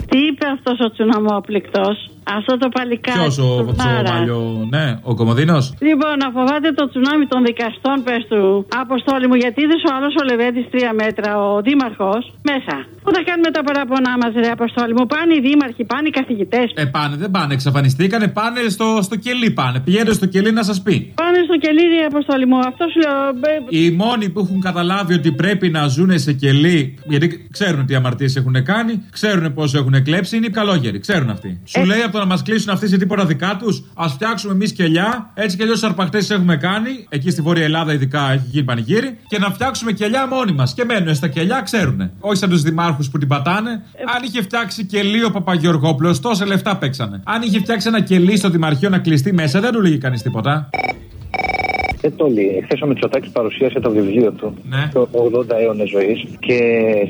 Τι είπε αυτός ο τσουναμόπληκτος, αυτό το παλικάρι. Ποιος ο του Μάρα. Βατσόμαλιο, ναι, ο Κομοδίνος; Λοιπόν, να φοβάται το τσουνάμι των δικαστών, πες του. Αποστόλη μου, γιατί είδες ο άλλος ο Λεβέντης τρία μέτρα, ο δήμαρχος, μέσα. Πού θα κάνουμε τα παραπονά μας, ρε Αποστόλη μου. Πάνε οι δήμαρχοι, πάνε οι καθηγητές. Ε, πάνε, δεν πάνε, εξαφανιστήκανε, πάνε στο, στο κελί πάνε. Πηγαίνετε στο κελί να σας πει. Πάνε στο κελίδι, Αποστόλη μου. Αυτό σου λέω. ε, Οι μόνοι που έχουν καταλάβει ότι πρέπει να ζουν σε κελί, γιατί ξέρουν τι αμαρτίες έχουν κάνει, ξέρουν πώς έχουν κλέψει, είναι οι καλόγεροι. Ξέρουν αυτοί. Σου λέει από το να μας κλείσουν αυτοί σε τίποτα δικά τους, ας φτιάξουμε εμείς κελιά, έτσι κι αλλιώς αρπακτέ έχουμε κάνει, εκεί στη Βόρεια Ελλάδα ειδικά έχει γίνει πανηγύρι, και να φτιάξουμε κελιά μόνοι μας. Και μένουν στα κελιά, ξέρουν. Όχι σαν τους δημάρχους που την πατάνε. Αν είχε φτιάξει κελί ο Παπαγεωργόπουλος, τόσα λεφτά παίξανε. Αν είχε φτιάξει ένα κελί στο δημαρχείο να κλειστεί μέσα, δεν του λέγει κανείς τίποτα. Ε, Τόλι, χθες ο Μητσοτάκης παρουσίασε το βιβλίο του, Ναι. το 80 αιώνες ζωής, και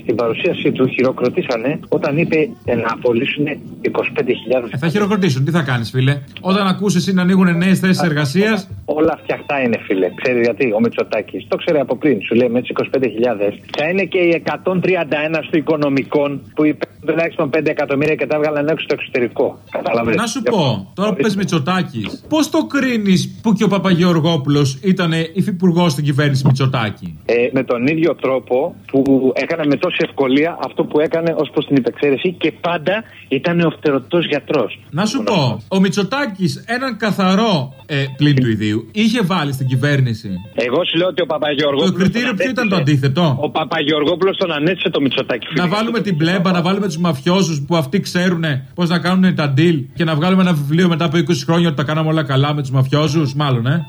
στην παρουσίασή του χειροκροτήσανε όταν είπε ε, να απολύσουν 25.000. Ε, θα χειροκροτήσουν, τι θα κάνεις, φίλε; Όταν ακούσει εσύ να ανοίγουν νέες θέσεις εργασία. Όλα φτιαχτά είναι, φίλε. Ξέρεις γιατί ο Μητσοτάκης; Το ξέρει από πριν. Σου λέει με τις 25.000. Θα είναι και οι 131 στο οικονομικών που είπε τουλάχιστον 5 εκατομμύρια και τα έβγαλαν έξω στο εξωτερικό. Καταλαβαίνετε. Να σου πω, τώρα που πες Μητσοτάκης, πώς το κρίνεις που και ο Παπαγεωργόπουλος ήταν υφυπουργός στην κυβέρνηση Μητσοτάκη. Ε, με τον ίδιο τρόπο που έκανε με τόση ευκολία αυτό που έκανε ως προς την υπεξαίρεση και πάντα ήταν ο φτερωτός γιατρός. Να σου πω, ο Μητσοτάκης έναν καθαρό ε, πλήν του ιδίου είχε βάλει στην κυβέρνηση; Εγώ σου λέω ότι ο Παπαγεωργόπουλος. Το κριτήριο ποιο ήταν το αντίθετο; Ο Παπαγεωργόπουλος τον ανέθεσε το Μητσοτάκη. Να βάλουμε την πλέμπα, να βάλουμε τους μαφιόζους που αυτοί ξέρουν πώς να κάνουν τα deal και να βγάλουμε ένα βιβλίο μετά από 20 χρόνια ότι τα κάναμε όλα καλά με τους μαφιόζους, μάλλον, ε;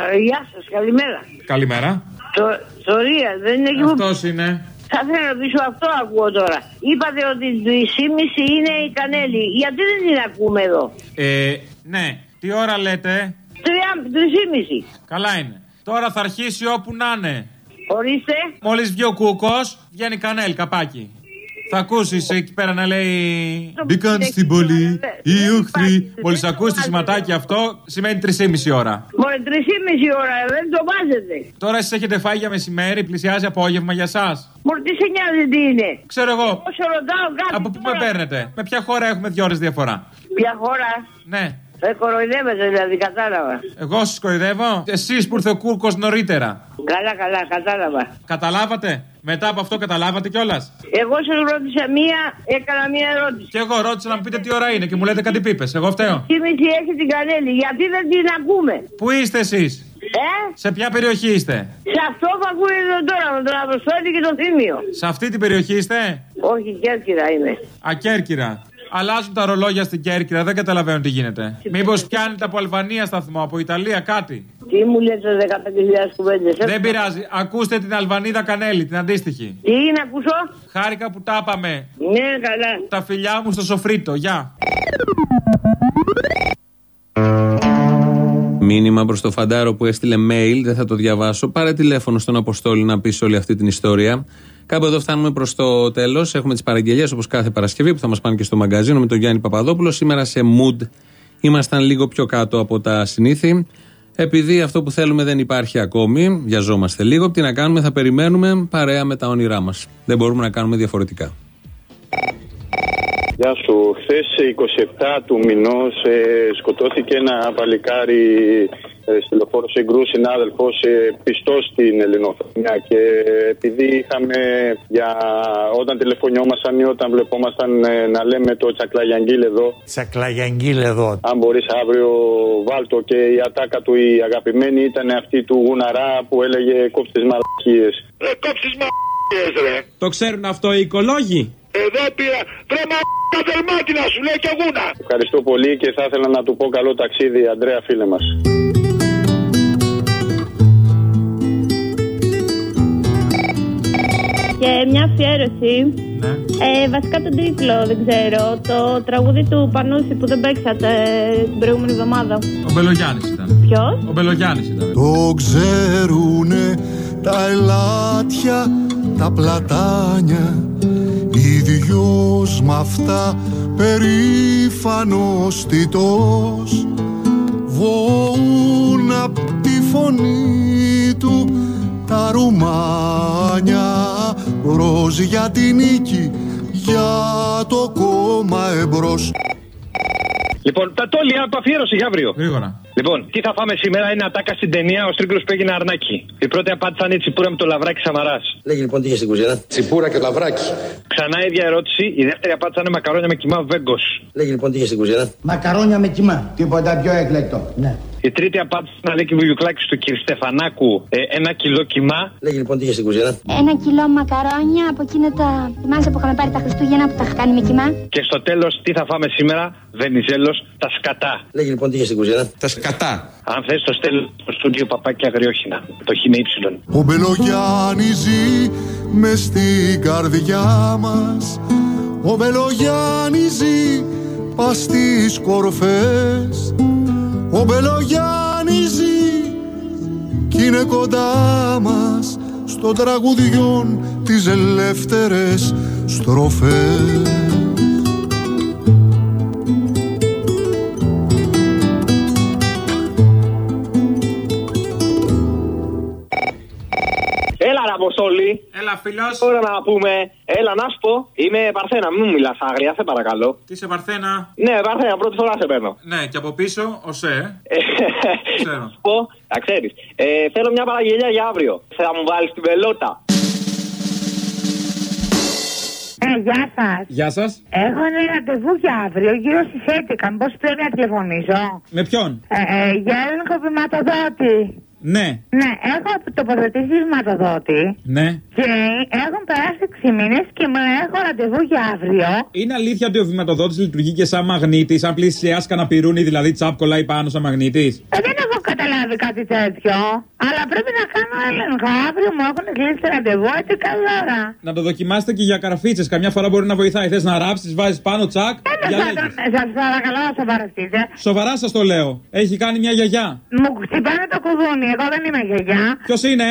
Α, ε, γεια σας, καλημέρα. Καλημέρα. Το, Σωρία, δεν είναι εκεί που. Αυτός είναι. Θα θέλω να ρωτήσω αυτό ακούω τώρα. Είπατε ότι το 3,5 είναι η κανέλη. Γιατί δεν την ακούμε εδώ; Ε, ναι. Τι ώρα λέτε; 3,5. Καλά είναι. Τώρα θα αρχίσει όπου να είναι. Ορίστε. Μόλις βγει ο κούκος, βγαίνει κανέλ, καπάκι. Θα ακούσεις εκεί πέρα να λέει. Μπήκαν στην πόλη οι ούχθροι. Μόλις ακούσεις το σηματάκι αυτό, σημαίνει 3,5 ώρα. Μόλις 3,5 ώρα, δεν το βάζετε. Τώρα εσείς έχετε φάει για μεσημέρι, πλησιάζει απόγευμα για εσά. Μόλις τι σε νοιάζει τι είναι; Ξέρω εγώ. Όσο ρωτάω κάτι. Από πού με παίρνετε, με ποια χώρα έχουμε δύο ώρες διαφορά; Ποια χώρα; Ναι. Ε, κοροϊδεύετε δηλαδή, κατάλαβα. Εγώ σας κοροϊδεύω. Εσείς που ήρθε ο Κούρκος νωρίτερα. Καλά, καλά, κατάλαβα. Καταλάβατε; Μετά από αυτό καταλάβατε κιόλας; Εγώ σας ρώτησα μία, έκανα μία ερώτηση. Και εγώ ρώτησα να μου πείτε τι ώρα είναι και μου λέτε κάτι πίπες. Εγώ φταίω. Τι μισή έχει την κανέλη, γιατί δεν την ακούμε. Πού είστε εσείς, Ε, Σε ποια περιοχή είστε, σε αυτό που ακούγεται τώρα με τον Αποστόλη και το Θήμιο. Σε αυτή την περιοχή είστε, Όχι, Κέρκυρα είμαι. Ακέρκυρα. Αλλάζουν τα ρολόγια στην Κέρκυρα, δεν καταλαβαίνω τι γίνεται. Μήπως πιάνετε από Αλβανία σταθμό, από Ιταλία, κάτι; Τι μου λέτε 15.000 κουβέντες. Δεν πειράζει. Ακούστε την Αλβανίδα Κανέλη, την αντίστοιχη. Τι είναι, ακούσω; Χάρηκα που τα είπαμε. Ναι, καλά. Τα φιλιά μου στο σοφρίτο, γεια. Μήνυμα προς το φαντάρο που έστειλε mail, δεν θα το διαβάσω. Πάρε τηλέφωνο στον Αποστόλη να πεις όλη αυτή την ιστορία. Κάπου εδώ φτάνουμε προς το τέλος. Έχουμε τις παραγγελίες όπως κάθε Παρασκευή που θα μας πάνε και στο μαγκαζίνο με τον Γιάννη Παπαδόπουλο. Σήμερα σε mood ήμασταν λίγο πιο κάτω από τα συνήθη. Επειδή αυτό που θέλουμε δεν υπάρχει ακόμη, βιαζόμαστε λίγο. Τι να κάνουμε, θα περιμένουμε παρέα με τα όνειρά μας. Δεν μπορούμε να κάνουμε διαφορετικά. Γεια σου. Χθες 27 του μηνός σκοτώθηκε ένα παλικάρι ε, στη λεωφόρο Συγκρού, συνάδελφος, ε, πιστός στην Ελληνοφρενιά. Και επειδή είχαμε για όταν τηλεφωνιόμασταν ή όταν βλεπόμασταν ε, να λέμε το τσακλαγιαγγίλ εδώ. Τσακλαγιαγγίλ εδώ. Αν μπορείς αύριο, βάλτο και η ατάκα του η αγαπημένη ήταν αυτή του Γουναρά που έλεγε κόψει τις μαλακίες. Ρε κόψεις μ***ες ρε. Το ξέρουν αυτό οι οικολόγοι; Εδώ πήρα. Ρε μ***α δερμάτινα σου λέει και γούνα. Ευχαριστώ πολύ και θα ήθελα να του πω καλό ταξίδι, Αντρέα, φίλε μας. Και μια αφιέρωση. Ε, βασικά τον τίτλο δεν ξέρω. Το τραγούδι του Πανούση που δεν παίξατε την προηγούμενη εβδομάδα. Ο Μπελογιάννης ήταν. Ποιος; Ο Μπελογιάννης ήταν. Το ξέρουνε τα ελάτια, τα πλατάνια Ίδιος μ' αυτά περήφανος τιτός Βοούν απ' τη φωνή του τα ρουμάνια Μπρος για τη νίκη, για το κόμμα εμπρός Λοιπόν, τα τόλια από αφιέρωση για αύριο. Γρήγορα. Λοιπόν, τι θα φάμε σήμερα είναι ατάκα στην ταινία Ο Στρίγκο που έγινε αρνάκι. Η πρώτη απάντηση θα είναι η τσιπούρα με το λαβράκι Σαμαράς. Λέγει λοιπόν τι είχε στην κουζίνα. Τσιπούρα και λαβράκι. Ξανά η ίδια ερώτηση. Η δεύτερη απάντηση θα είναι μακαρόνια με κοιμά βέγκος. Λέγει λοιπόν τι είχε στην κουζίνα. Μακαρόνια με κοιμά. Τίποτα πιο έκλεκτο. Ναι. Η τρίτη απάντηση θα λέει και βουγιουκλάκι του κ. Στεφανάκου ε, ένα κιλό κοιμά. Λέγει λοιπόν τι είχε στην κουζίνα. Ένα κιλό μακαρόνια από εκείνα τα. Θυμάσαι που είχαμε πάρει τα Χριστούγεννα που τα είχα κάνει με κοιμά. Και στο τέλος τι θα φάμε σήμερα, Βενιζέλος, τα σκατά. Λέγει λοιπόν τι είχε στην κουζίνα. Τα σκατά. Αν θες το στέλνω στο στούντιο παπάκι αγριόχινα. Το χ με ύψιλον. Ο Μπελογιάννη ζει με στην καρδιά μας Ο Μπελογιάννη ζει πας στις κορφές Ο Μπελογιάννη ζει κι είναι κοντά μας Στο τραγουδιόν τις ελεύθερες στροφές Αποστολή. Έλα, φίλος. Τώρα να πούμε. Έλα, να σου πω. Είμαι Παρθένα, μην μου μιλάς άγρια, σε παρακαλώ. Τι σε Παρθένα; Ναι, Παρθένα, πρώτη φορά σε παίρνω. Ναι, και από πίσω, ο ΣΕ. Ξέρω. πω, τα ξέρεις. Ε, θέλω μια παραγγελία για αύριο. Θα μου βάλεις την πελότα. Ε, γεια σας. Γεια σας. Έχω ένα ραντεβού για αύριο, γύρω στις 11. Μήπως πρέπει να τηλεφωνήσω; Με ποιον; Ε, ε, για έλεγχο βηματοδότη. Ναι. Ναι, έχω τοποθετήσει βηματοδότη Ναι. και έχουν περάσει 6 μήνες και μου έχω ραντεβού για αύριο. Είναι αλήθεια ότι ο βηματοδότη λειτουργεί και σαν μαγνήτης, σαν πλησιάσει κανένα πυρούνι, δηλαδή τσάπ κολλάει πάνω σαν μαγνήτης; Ε, δεν έχω καταλάβει κάτι τέτοιο. Αλλά πρέπει να κάνω έλεγχο. Αύριο μου έχουν κλείσει ραντεβού, έτσι καλή ώρα. Να το δοκιμάσετε και για καρφίτσες. Καμιά φορά μπορεί να βοηθάει. Θες να ράψεις, βάζεις πάνω τσακ. διαλέγεις. Σας παρακαλώ να σοβαρευτείτε. Σοβαρά σας το λέω. Έχει κάνει μια γιαγιά. Μου χτυπάνε το κουδούνι, εγώ δεν είμαι γιαγιά. Ποιος είναι,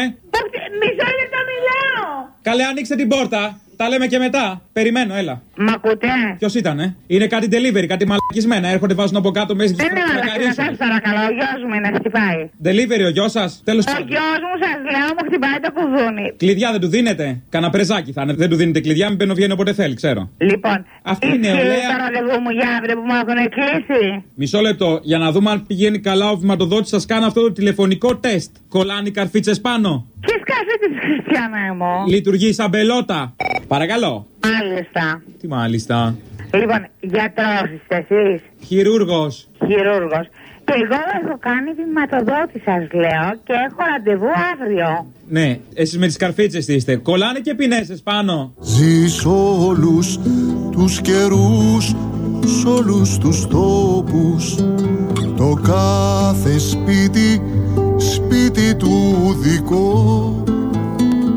Μισό λεπτό μιλάω. Καλέ, ανοίξτε την πόρτα. Τα λέμε και μετά. Περιμένω, έλα. Μ' ακούτε; Ποιος ήταν, ε; Είναι κάτι delivery, κάτι μαλακισμένα. Έρχονται, βάζουν από κάτω μέσα Δεν είναι αλλά σας παρακαλώ, ο γιος μου είναι χτυπάει. Delivery ο γιος σας. Τέλος Ο πάντων. γιος μου σας λέω μου χτυπάει το κουδούνι. Κλειδιά δεν του δίνετε. Κανα πρεζάκι θα είναι. Δεν του δίνετε κλειδιά, μην μπαίνω βγαίνει όποτε θέλει, ξέρω. Λοιπόν, Αυτή είναι ισχύει νεολαία. το ραντεβού μου για αύριο που μου έχουν κλείσει. Μισό λεπτό για να δούμε αν πηγαίνει καλά ο βηματοδότης. Σας κάνω αυτό το τηλεφωνικό τεστ. Κολλάνε οι καρφίτσες πάνω. Ποιο κάθε τη Χριστιανά μου. Λειτουργεί σαν πελότα. Παρακαλώ. Μάλιστα. Τι μάλιστα. Λοιπόν, γιατρό είστε εσείς. Χειρούργος. Χειρούργος. Και εγώ έχω κάνει βηματοδότη, σας λέω, και έχω ραντεβού αύριο. Ναι, εσείς με τις καρφίτσες είστε. Κολλάνε και πινέσε πάνω. Ζεις όλους τους καιρούς σ' όλους τους τόπους το κάθε σπίτι σπίτι του δικό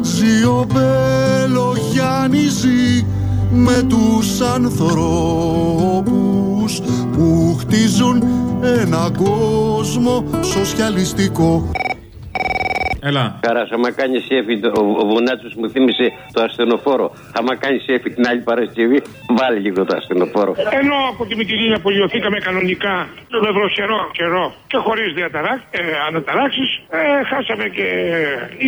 ζει ο Μπελογιάννης ζει με τους ανθρώπους που χτίζουν έναν κόσμο σοσιαλιστικό Έλα. Καράς, άμα κάνεις σέφι, το- ο, ο Βουνάτσο μου θύμισε το ασθενοφόρο. Άμα κάνεις σέφι την άλλη Παρασκευή, βάλει λίγο το ασθενοφόρο. Ενώ από τη Μυτιλίνη απολυωθήκαμε κανονικά με βροχερό καιρό και χωρίς διαταρά, ε, αναταράξεις, ε, χάσαμε και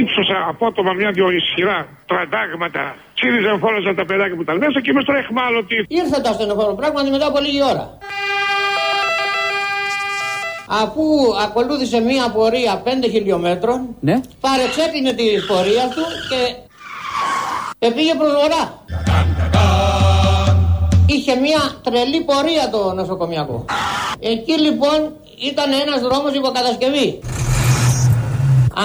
ύψωσα απότομα μια-δυο ισχυρά τραντάγματα. Τσίριζαν, φόραζαν τα παιδάκια που ήταν μέσα και με τώρα εχμάλωτοι. Ήρθε το ασθενοφόρο πράγματι μετά από λίγη ώρα. Αφού ακολούθησε μία πορεία 5 χιλιόμετρων, Ναι. παρεξέκλεινε τη πορεία του και επήγε προς βορρά. Είχε μία τρελή πορεία το νοσοκομιακό. Εκεί λοιπόν ήταν ένας δρόμος υποκατασκευή.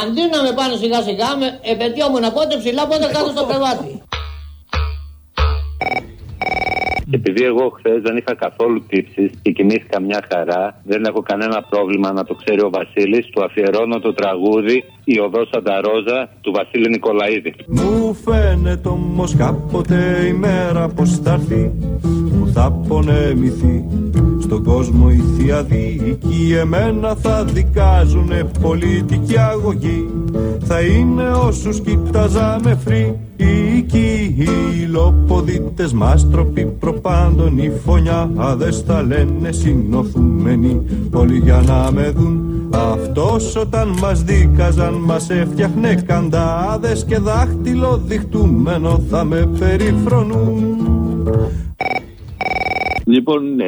Αντί να με πάνε σιγά σιγά, με επαιτειόμουν πότε ψηλά, πότε κάτω στο κρεβάτι. Και επειδή εγώ χθες δεν είχα καθόλου τύψεις και κοιμήθηκα μια χαρά, δεν έχω κανένα πρόβλημα να το ξέρει ο Βασίλης, του αφιερώνω το τραγούδι Η Οδός Σανταρόζα του Βασίλη Νικολαίδη. Μου φαίνεται όμως κάποτε η μέρα πως θα έρθει που θα πολεμηθεί στον κόσμο η θεία δίκη εμένα θα δικάζουνε πολιτική αγωγή. Θα είναι όσους κοίταζαμε φρύκοι οι λοποδίτες μας τροπή προπάντων οι φωνιάδες τα λένε συνοθούμενοι. Όλοι για να με δουν αυτός όταν μας δίκαζαν μας έφτιαχνε καντάδες και δάχτυλο διχτούμενο θα με περιφρονούν Λοιπόν, ε,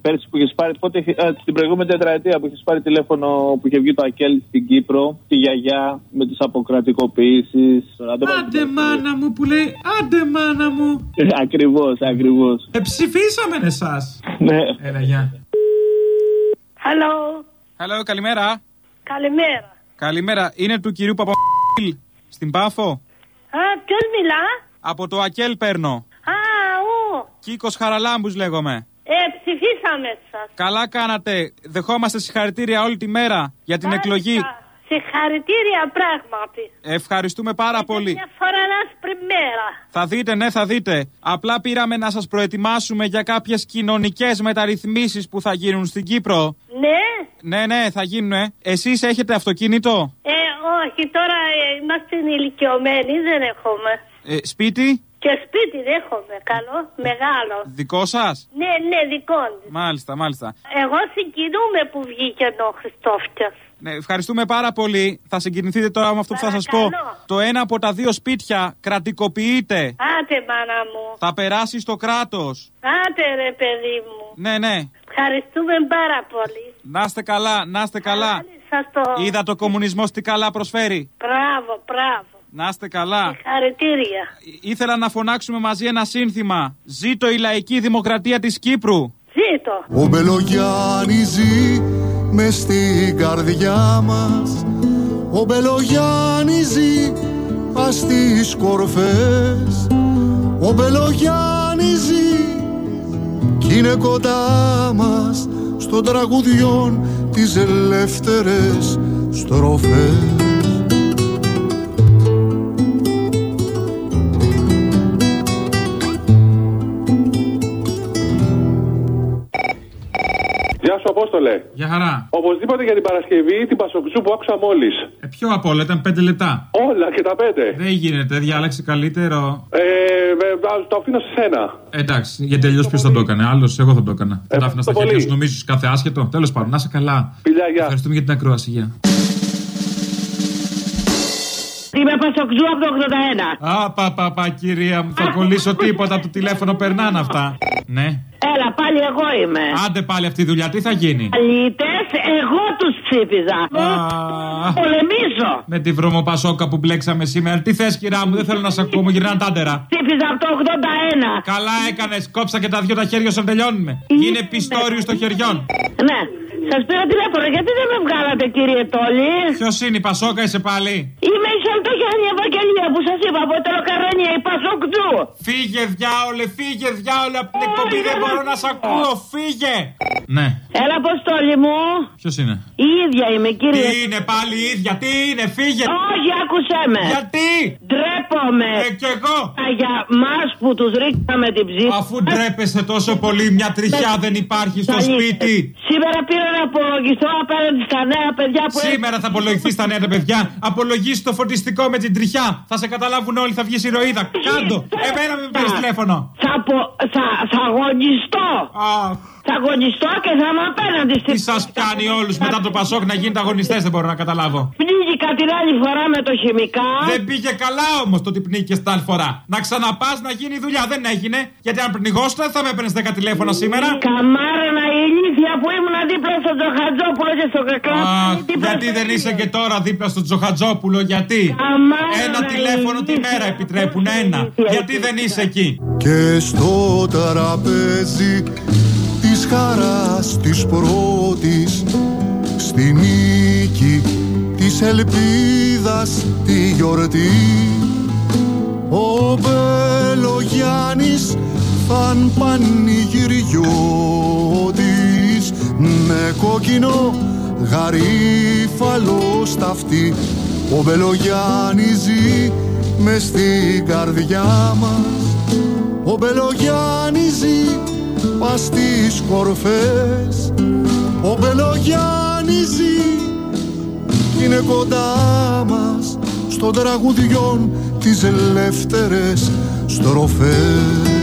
πέρσι που είχες πάρει, πότε, είχε- α, την προηγούμενη τετραετία που είχες πάρει τηλέφωνο που είχε βγει το Ακέλ στην Κύπρο, τη γιαγιά με τις αποκρατικοποιήσεις. Άντε μάνα μου που λέει Άντε μάνα μου Ακριβώς, ακριβώς. Ε, ψηφίσαμε εσάς. Ναι. Έλα γεια Hello. Hello, καλημέρα. Καλημέρα. Καλημέρα. Είναι του κυρίου Παπα***λ στην Πάφο; Α, ποιος μιλά; Από το Ακέλ παίρνω. Α, ου. Κίκος Χαραλάμπους λέγομαι. Ε, ψηφίσαμε σας. Καλά κάνατε. Δεχόμαστε συγχαρητήρια όλη τη μέρα για την εκλογή. Συγχαρητήρια πράγματι. Ευχαριστούμε πάρα πολύ. Μια φορά άσπρη μέρα. Θα δείτε, ναι, θα δείτε. Απλά πήραμε να σας προετοιμάσουμε για κάποιες κοινωνικές μεταρρυθμίσεις που θα γίνουν στην Κύπρο. Ναι. Ναι, ναι, θα γίνουν. Ε. Εσείς έχετε αυτοκίνητο, Ε, όχι, τώρα ε, είμαστε ηλικιωμένοι, δεν έχουμε. ε, σπίτι, Και σπίτι δεν έχουμε, καλό, μεγάλο. δικό σας; Ναι, ναι, δικό του. Μάλιστα, μάλιστα. Εγώ συγκινούμαι που βγήκε ο Χριστόφιας. Ναι, ευχαριστούμε πάρα πολύ. Θα συγκινηθείτε τώρα με αυτό που θα σας πω. Το ένα από τα δύο σπίτια κρατικοποιείται. Άντε, μάνα μου. Θα περάσει στο κράτος. Άντε, ρε, παιδί μου. Ναι, ναι. Ευχαριστούμε πάρα πολύ. Να είστε καλά, να είστε καλά. Σας το... Είδα το κομμουνισμό τι καλά προσφέρει. Μπράβο, μπράβο. Να είστε καλά. Χαρητήρια. Ήθελα να φωνάξουμε μαζί ένα σύνθημα. Ζήτω η λαϊκή δημοκρατία της Κύπρου. Ζήτω. Ο Μπελογιάννης ζει μες στην καρδιά μας Ο Μπελογιάννης ζει πας στις κορφές Ο Μπελογιάννης ζει κι είναι κοντά μας Στον τραγουδιόν τις ελεύθερες στροφές Γεια σου, Απόστολε. Για χαρά. Οπωσδήποτε για την Παρασκευή την Πασοξού που άκουσα μόλις. Ε, ποιο απ' όλα, ήταν πέντε λεπτά. Όλα και τα πέντε. Δεν γίνεται, διάλεξε καλύτερο. Ε, ε, α, το αφήνω σε σένα. Ε, εντάξει, γιατί αλλιώ ποιος θα το έκανε. Άλλος, εγώ θα το έκανα. Ε, Θα τα άφηνα στα χέρια σου, νομίζεις κάθε άσχετο; Τέλος πάντων, να είσαι καλά. Φιλιά, γεια. Ευχαριστούμε για την ακρόαση. Γεια. Είμαι Πασοκτζού από το 81. Α, πα, πα, πα, κυρία μου, θα κολλήσω τίποτα από το τηλέφωνο, περνάνε αυτά. Ναι. Έλα, πάλι εγώ είμαι. Άντε πάλι αυτή η δουλειά, τι θα γίνει; Αλήτες, εγώ τους ψήφιζα. Πολεμήσω. Με τη βρωμοπασόκα που μπλέξαμε σήμερα. Τι θες, κυρά μου, δεν θέλω να σε ακούω, μου γυρνάνε τα άντερα. Ψήφιζα από το 81. Καλά έκανες, κόψα και τα δυο τα χέρια σου να τελειώνουμε. Γίνε πιστόριου των χεριών. Ναι. Σας πήρα τηλέφωνο, γιατί δεν με βγάλατε, κύριε Τόλι; Ποιος είναι η Πασόκα, είσαι πάλι; Είμαι η Σαντοχιάννη Ευαγγελία που σας είπα από τελοκαρόνια, η Πασοκτζού. Φύγε, διάολε, φύγε, διάολε από την εκπομπή, δεν μπορώ να σ' ακούω, φύγε. Ναι. Έλα, Αποστόλη μου. Ποιος είναι; Η ίδια είμαι, κύριε. Τι είναι πάλι η ίδια, τι είναι, φύγε. Όχι, άκουσέ με. Γιατί; Ντρέπομαι. Ε, κι εγώ. Για μας που τους ρίξαμε την ψήφα. Αφού ντρέπεσαι τόσο πολύ, μια τριχιά δεν υπάρχει στο σπίτι. Σήμερα πήρα να απολογηθώ απέναντι στα νέα παιδιά που Σήμερα θα απολογηθείς στα νέα τα παιδιά. Απολογήσει το φωτιστικό με την τριχιά. Θα σε καταλάβουν όλοι, θα βγεις ηρωίδα. Κάντο. Εμένα με παίρνει τηλέφωνο. Θα, απο... θα, θα αγωνιστώ. Θα αγωνιστώ και θα είμαι απέναντι στη. Τι σας πιάνει όλους μετά το Πασόκ να γίνετε αγωνιστές, δεν μπορώ να καταλάβω. Πνίγηκα την άλλη φορά με το χημικά. Δεν πήγε καλά όμως το ότι πνίγηκες την άλλη φορά. Να ξαναπάς να γίνει η δουλειά. Δεν έγινε. Γιατί αν πνιγόσουν θα με έπαιρνες 10 τηλέφωνα σήμερα. Καμάρανα η ηλίθεια που ήμουν δίπλα στο Τζοχατζόπουλο και στο κακά. Αχ, γιατί δεν είσαι και τώρα δίπλα στο Τζοχατζόπουλο, γιατί; Ένα τηλέφωνο τη μέρα επιτρέπουν, ένα. Γιατί δεν είσαι εκεί; Και στο τραπέζι της χαράς της πρώτης Στη νίκη της ελπίδας τη γιορτή. Ο Μπελογιάννης φαν πανηγυριώτης Με κόκκινο γαρίφαλο στα αυτή Ο Μπελογιάννης ζει μες στην καρδιά μας. Ο Μπελογιάννης ζει πας στις κορφές. Ο Μπελογιάννης ζει κι είναι κοντά μας Στον τραγουδιόν τις ελεύθερες στροφές